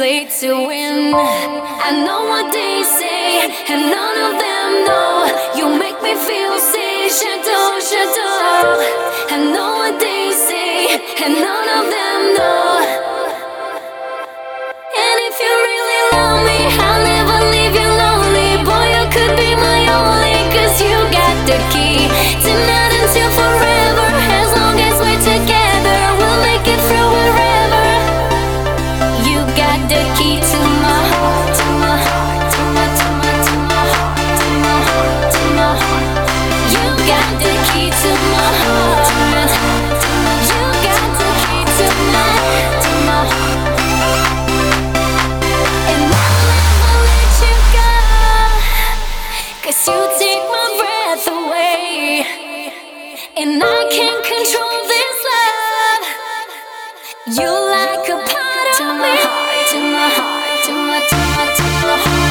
play to win. I know what they say, and none of them know you make. And I can't control this love. You like a part of me. To my heart, to my heart, to my, heart, to my heart.